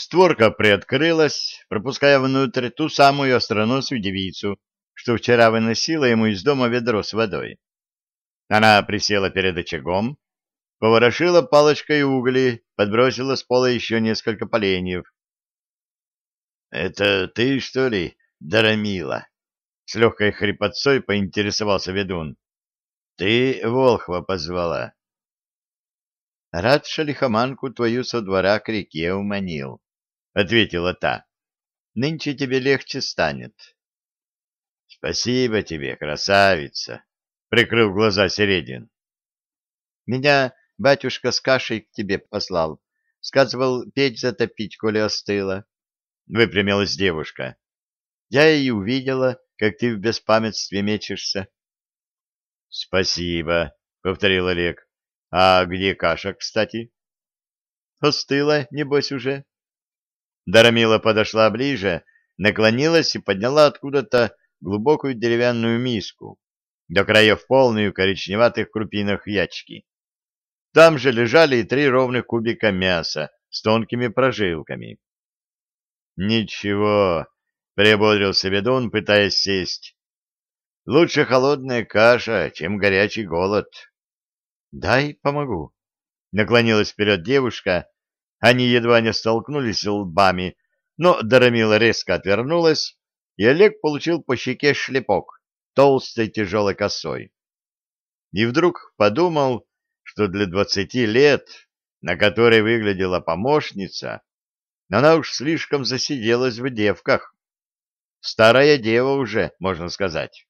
Створка приоткрылась, пропуская внутрь ту самую остроносую девицу, что вчера выносила ему из дома ведро с водой. Она присела перед очагом, поворошила палочкой угли, подбросила с пола еще несколько поленьев. — Это ты, что ли, Дарамила? — с легкой хрипотцой поинтересовался ведун. — Ты Волхва позвала. — Рад шалихоманку твою со двора к реке уманил, — ответила та. — Нынче тебе легче станет. — Спасибо тебе, красавица, — прикрыл глаза Середин. — Меня батюшка с кашей к тебе послал. Сказывал, печь затопить, коли остыла. Выпрямилась девушка. Я и увидела, как ты в беспамятстве мечешься. — Спасибо, — повторил Олег. — А где каша, кстати? — Остыла, небось, уже. Дарамила подошла ближе, наклонилась и подняла откуда-то глубокую деревянную миску, до краев полную коричневатых крупинок ячки. Там же лежали и три ровных кубика мяса с тонкими прожилками. «Ничего», — приободрился ведун, пытаясь сесть. «Лучше холодная каша, чем горячий голод». «Дай помогу», — наклонилась вперед девушка. Они едва не столкнулись лбами, но Дарамила резко отвернулась, и Олег получил по щеке шлепок толстой тяжелой косой. И вдруг подумал, что для двадцати лет, на которой выглядела помощница, она уж слишком засиделась в девках. Старая дева уже, можно сказать.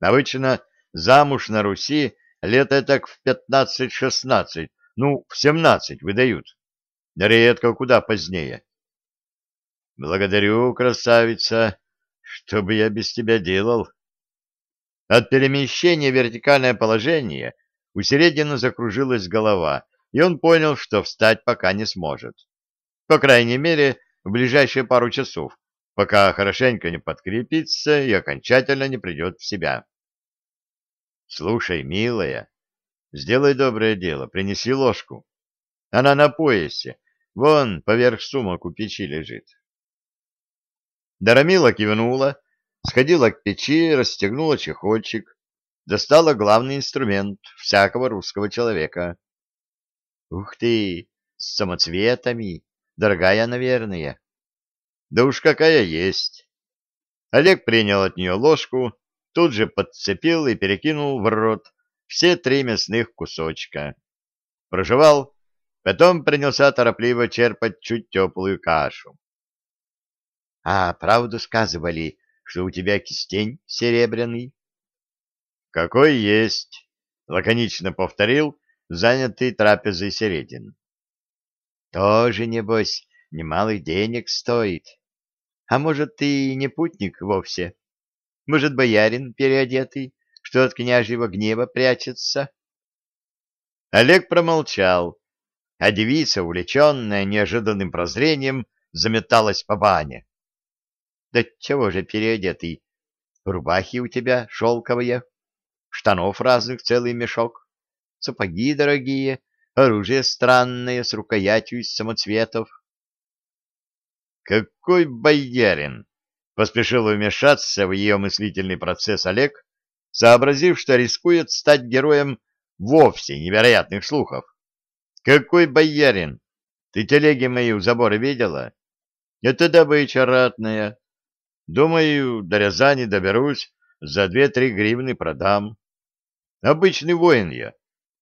Обычно замуж на Руси лет так в пятнадцать-шестнадцать, ну, в семнадцать выдают. Редко куда позднее. Благодарю, красавица, что бы я без тебя делал? От перемещения вертикальное положение у Середина закружилась голова, и он понял, что встать пока не сможет. По крайней мере, в ближайшие пару часов, пока хорошенько не подкрепится и окончательно не придет в себя. Слушай, милая, сделай доброе дело, принеси ложку. Она на поясе, вон поверх сумок у печи лежит. Дарамила кивнула, сходила к печи, расстегнула чехольчик, достала главный инструмент всякого русского человека. Ух ты, с самоцветами, дорогая, наверное. Да уж какая есть. Олег принял от нее ложку, тут же подцепил и перекинул в рот все три мясных кусочка. Прожевал, потом принялся торопливо черпать чуть теплую кашу. — А правду сказывали, что у тебя кистень серебряный? — Какой есть, — лаконично повторил занятый трапезой Середин. — Тоже, небось, немалых денег стоит. А может, ты не путник вовсе? Может, боярин переодетый, что от княжьего гнева прячется? Олег промолчал, а девица, увлеченная неожиданным прозрением, заметалась по бане. Да чего же переодетый? Рубахи у тебя шелковые, штанов разных целый мешок, сапоги дорогие, оружие странное с рукоятью из самоцветов. Какой боярин! Поспешил вмешаться в ее мыслительный процесс Олег, сообразив, что рискует стать героем вовсе невероятных слухов. Какой боярин! Ты телеги мои у забора видела? Это добыча ратная, Думаю, до Рязани доберусь, за две-три гривны продам. Обычный воин я.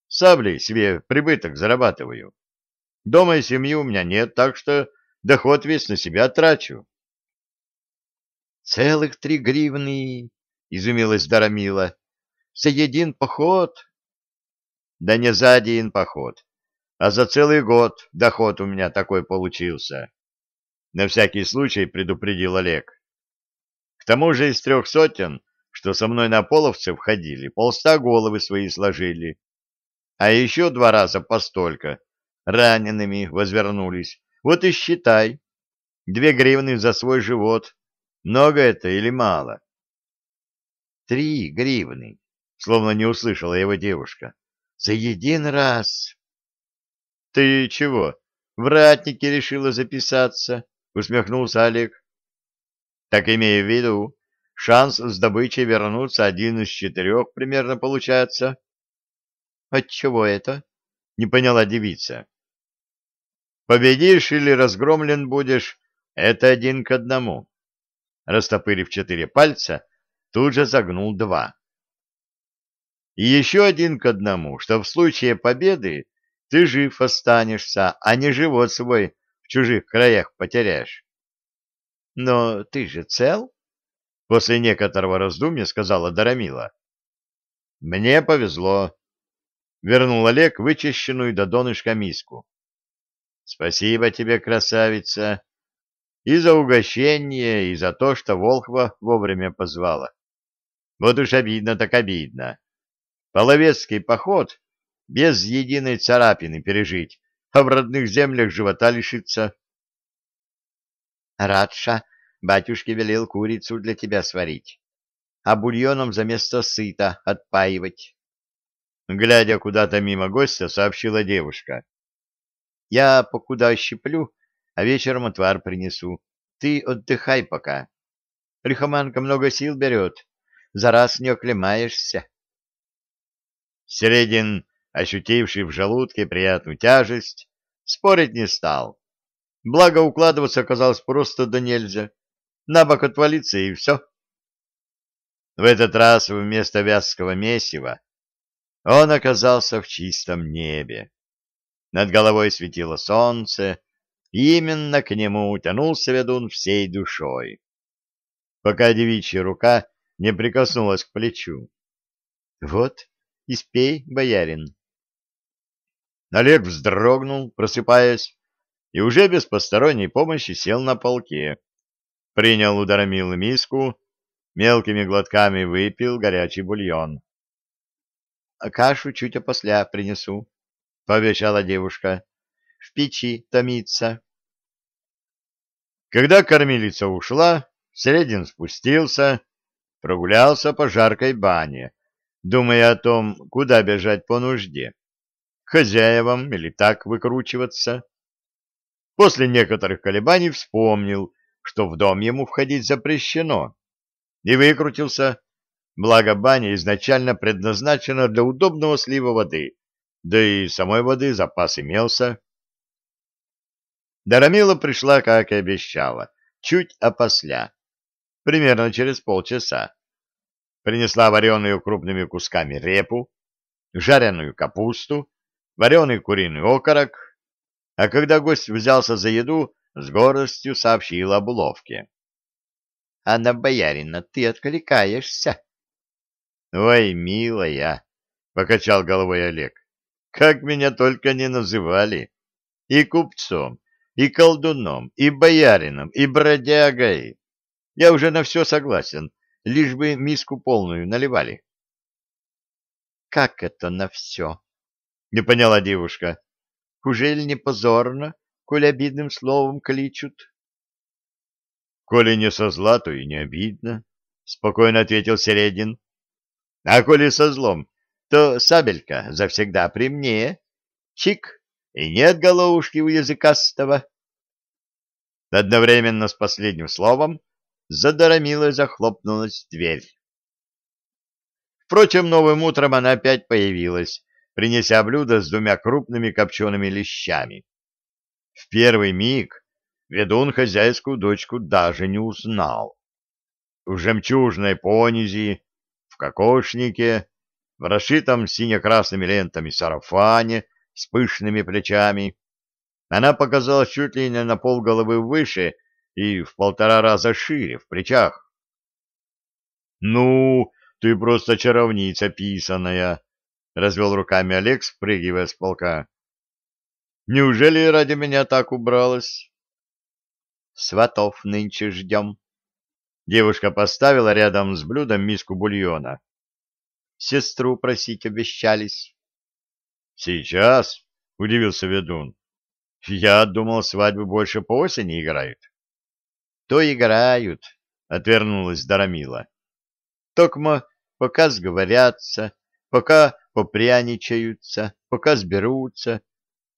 Саблей себе прибыток зарабатываю. Дома и семьи у меня нет, так что доход весь на себя трачу. Целых три гривны, изумилась Дарамила. За един поход? Да не за один поход, а за целый год доход у меня такой получился. На всякий случай предупредил Олег тому же из трех сотен, что со мной на половце входили, полста головы свои сложили. А еще два раза по столько ранеными возвернулись. Вот и считай. Две гривны за свой живот. Много это или мало? Три гривны, словно не услышала его девушка. За един раз. Ты чего? в ратники решила записаться, — усмехнулся Олег. — Так имею в виду, шанс с добычей вернуться один из четырех примерно получается. — Отчего это? — не поняла девица. — Победишь или разгромлен будешь, это один к одному. Растопырив четыре пальца, тут же загнул два. И еще один к одному, что в случае победы ты жив останешься, а не живот свой в чужих краях потеряешь. — Но ты же цел? — после некоторого раздумья сказала Дарамила. — Мне повезло. Вернул Олег вычищенную до донышка миску. — Спасибо тебе, красавица, и за угощение, и за то, что Волхва вовремя позвала. Вот уж обидно так обидно. Половецкий поход без единой царапины пережить, а в родных землях живота лишиться. Радша, батюшке велел курицу для тебя сварить, а бульоном за место сыта отпаивать. Глядя куда-то мимо гостя, сообщила девушка. Я покуда щиплю, а вечером отвар принесу. Ты отдыхай пока. Лихоманка много сил берет, за раз не оклемаешься. Середин ощутивший в желудке приятную тяжесть, спорить не стал. Благо укладываться оказалось просто до нельзя. На бок отвалиться и все. В этот раз вместо вязкого месива он оказался в чистом небе. Над головой светило солнце, и именно к нему утянулся ведун всей душой. Пока девичья рука не прикоснулась к плечу. — Вот, испей, боярин. Олег вздрогнул, просыпаясь, и уже без посторонней помощи сел на полке. Принял у миску, мелкими глотками выпил горячий бульон. — А кашу чуть опосля принесу, — пообещала девушка. — В печи томится. Когда кормилица ушла, Средин спустился, прогулялся по жаркой бане, думая о том, куда бежать по нужде хозяевам или так выкручиваться. После некоторых колебаний вспомнил, что в дом ему входить запрещено, и выкрутился, благо баня изначально предназначена для удобного слива воды, да и самой воды запас имелся. Дарамила пришла, как и обещала, чуть опосля, примерно через полчаса. Принесла вареную крупными кусками репу, жареную капусту, вареный куриный окорок, а когда гость взялся за еду, с гордостью сообщил об уловке. — Анна Боярина, ты откликаешься? — Ой, милая, — покачал головой Олег, — как меня только не называли. И купцом, и колдуном, и боярином, и бродягой. Я уже на все согласен, лишь бы миску полную наливали. — Как это на все? — не поняла девушка. — Ужель не позорно, коль обидным словом кличут? — Коли не со зла, то и не обидно, — спокойно ответил Середин. — А коли со злом, то сабелька завсегда при мне. Чик, и нет головушки у языкастого. Одновременно с последним словом за Дарамилой захлопнулась дверь. Впрочем, новым утром она опять появилась, принеся блюдо с двумя крупными копчеными лещами. В первый миг ведун хозяйскую дочку даже не узнал. В жемчужной понизи, в кокошнике, в расшитом сине-красными лентами сарафане с пышными плечами, она показалась чуть ли не на пол головы выше и в полтора раза шире в плечах. — Ну, ты просто чаровница писаная, развел руками Олег, спрыгивая с полка. Неужели ради меня так убралась? Сватов нынче ждем. Девушка поставила рядом с блюдом миску бульона. Сестру просить обещались. Сейчас? Удивился ведун. Я думал, свадьбы больше по осени играют. То играют, отвернулась Дарамила. Токмо пока сговорятся, пока попряничаются, пока сберутся,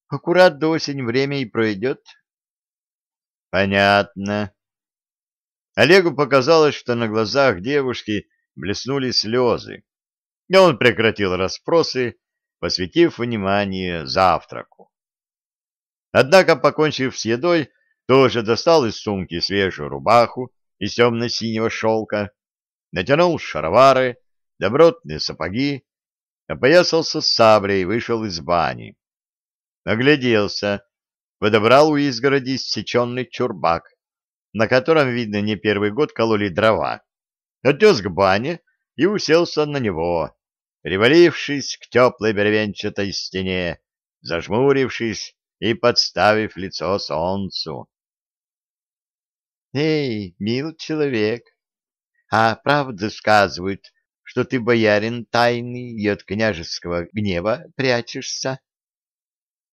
Аккурат до осень время и пройдет. Понятно. Олегу показалось, что на глазах девушки блеснули слезы, и он прекратил расспросы, посвятив внимание завтраку. Однако, покончив с едой, тоже достал из сумки свежую рубаху из темно-синего шелка, натянул шаровары, добротные сапоги, опоясался саблей и вышел из бани. Огляделся, подобрал у изгороди сеченный чурбак, на котором, видно, не первый год кололи дрова, отнес к бане и уселся на него, привалившись к теплой бревенчатой стене, зажмурившись и подставив лицо солнцу. — Эй, мил человек, а правда сказывают, что ты боярин тайный и от княжеского гнева прячешься?